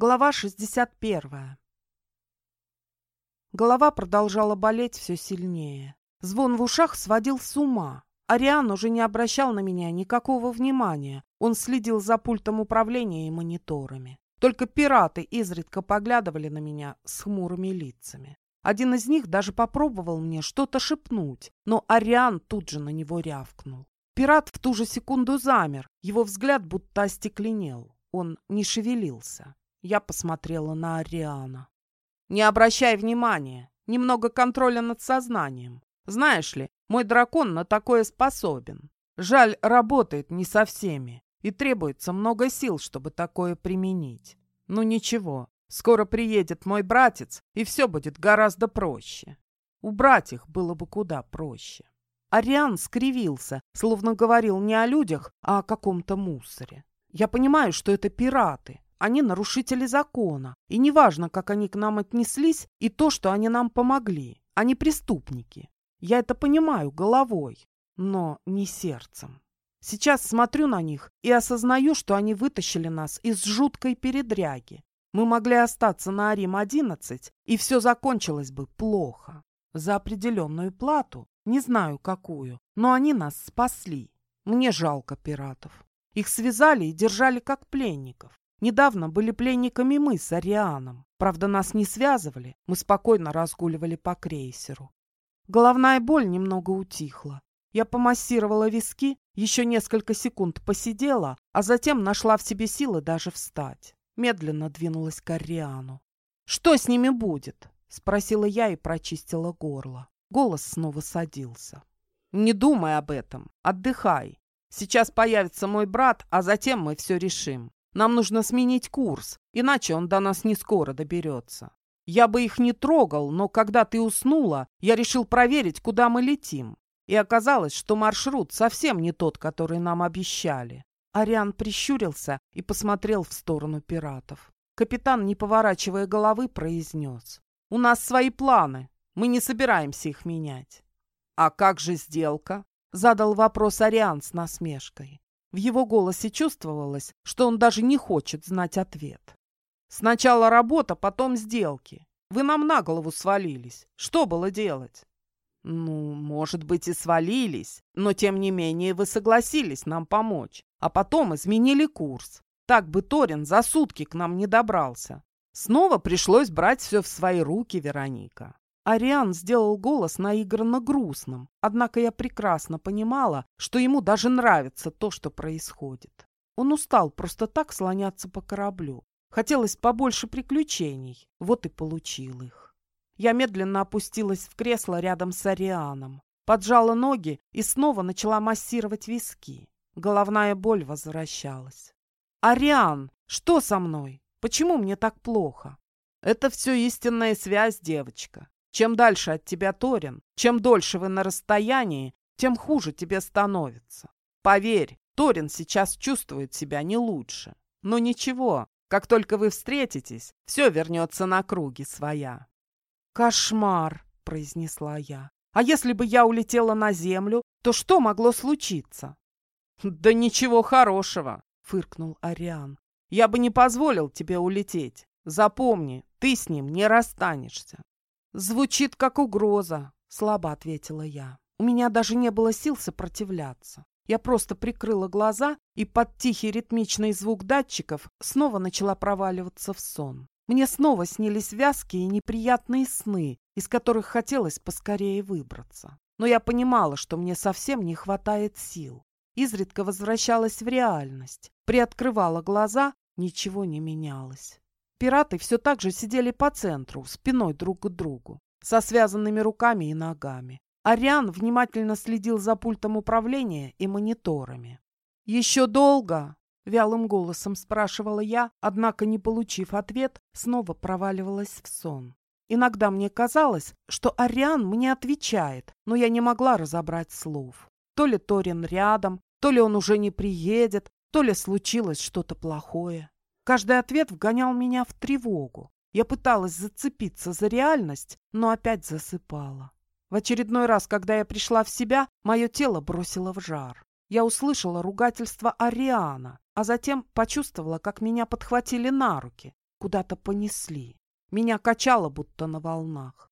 Глава 61. Голова продолжала болеть все сильнее. Звон в ушах сводил с ума. Ариан уже не обращал на меня никакого внимания. Он следил за пультом управления и мониторами. Только пираты изредка поглядывали на меня с хмурыми лицами. Один из них даже попробовал мне что-то шепнуть, но Ариан тут же на него рявкнул. Пират в ту же секунду замер, его взгляд будто остекленел. Он не шевелился. Я посмотрела на Ариана. «Не обращай внимания. Немного контроля над сознанием. Знаешь ли, мой дракон на такое способен. Жаль, работает не со всеми, и требуется много сил, чтобы такое применить. Ну ничего, скоро приедет мой братец, и все будет гораздо проще. Убрать их было бы куда проще». Ариан скривился, словно говорил не о людях, а о каком-то мусоре. «Я понимаю, что это пираты, они нарушители закона, и неважно, как они к нам отнеслись, и то, что они нам помогли. Они преступники. Я это понимаю головой, но не сердцем. Сейчас смотрю на них и осознаю, что они вытащили нас из жуткой передряги. Мы могли остаться на Арим-11, и все закончилось бы плохо. За определенную плату, не знаю какую, но они нас спасли. Мне жалко пиратов. Их связали и держали как пленников. Недавно были пленниками мы с Арианом. Правда, нас не связывали, мы спокойно разгуливали по крейсеру. Головная боль немного утихла. Я помассировала виски, еще несколько секунд посидела, а затем нашла в себе силы даже встать. Медленно двинулась к Ариану. «Что с ними будет?» — спросила я и прочистила горло. Голос снова садился. «Не думай об этом. Отдыхай. Сейчас появится мой брат, а затем мы все решим. Нам нужно сменить курс, иначе он до нас не скоро доберется. Я бы их не трогал, но когда ты уснула, я решил проверить, куда мы летим. И оказалось, что маршрут совсем не тот, который нам обещали. Ариан прищурился и посмотрел в сторону пиратов. Капитан, не поворачивая головы, произнес. «У нас свои планы. Мы не собираемся их менять». «А как же сделка?» — задал вопрос Ариан с насмешкой. В его голосе чувствовалось, что он даже не хочет знать ответ. «Сначала работа, потом сделки. Вы нам на голову свалились. Что было делать?» «Ну, может быть, и свалились, но тем не менее вы согласились нам помочь, а потом изменили курс. Так бы Торин за сутки к нам не добрался. Снова пришлось брать все в свои руки, Вероника. Ариан сделал голос наигранно грустным, однако я прекрасно понимала, что ему даже нравится то, что происходит. Он устал просто так слоняться по кораблю. Хотелось побольше приключений, вот и получил их. Я медленно опустилась в кресло рядом с Арианом, поджала ноги и снова начала массировать виски. Головная боль возвращалась. «Ариан, что со мной? Почему мне так плохо?» «Это все истинная связь, девочка. Чем дальше от тебя Торин, чем дольше вы на расстоянии, тем хуже тебе становится. Поверь, Торин сейчас чувствует себя не лучше. Но ничего, как только вы встретитесь, все вернется на круги своя. «Кошмар!» — произнесла я. «А если бы я улетела на землю, то что могло случиться?» «Да ничего хорошего!» — фыркнул Ариан. «Я бы не позволил тебе улететь. Запомни, ты с ним не расстанешься. «Звучит как угроза», — слабо ответила я. У меня даже не было сил сопротивляться. Я просто прикрыла глаза и под тихий ритмичный звук датчиков снова начала проваливаться в сон. Мне снова снились вязкие и неприятные сны, из которых хотелось поскорее выбраться. Но я понимала, что мне совсем не хватает сил. Изредка возвращалась в реальность. Приоткрывала глаза, ничего не менялось. Пираты все так же сидели по центру, спиной друг к другу, со связанными руками и ногами. Ариан внимательно следил за пультом управления и мониторами. «Еще долго?» — вялым голосом спрашивала я, однако, не получив ответ, снова проваливалась в сон. Иногда мне казалось, что Ариан мне отвечает, но я не могла разобрать слов. То ли Торин рядом, то ли он уже не приедет, то ли случилось что-то плохое. Каждый ответ вгонял меня в тревогу. Я пыталась зацепиться за реальность, но опять засыпала. В очередной раз, когда я пришла в себя, мое тело бросило в жар. Я услышала ругательство Ариана, а затем почувствовала, как меня подхватили на руки. куда-то понесли. Меня качало, будто на волнах.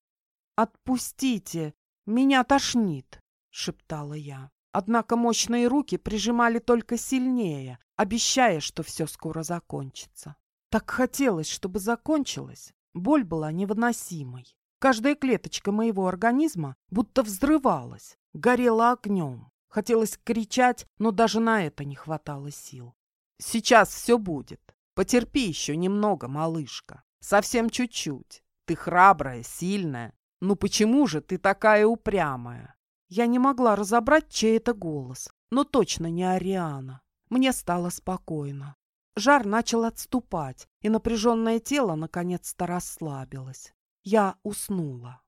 «Отпустите! Меня тошнит!» — шептала я. Однако мощные руки прижимали только сильнее, обещая, что все скоро закончится. Так хотелось, чтобы закончилось. Боль была невыносимой. Каждая клеточка моего организма будто взрывалась, горела огнем. Хотелось кричать, но даже на это не хватало сил. «Сейчас все будет. Потерпи еще немного, малышка. Совсем чуть-чуть. Ты храбрая, сильная. Ну почему же ты такая упрямая?» Я не могла разобрать, чей это голос, но точно не Ариана. Мне стало спокойно. Жар начал отступать, и напряженное тело наконец-то расслабилось. Я уснула.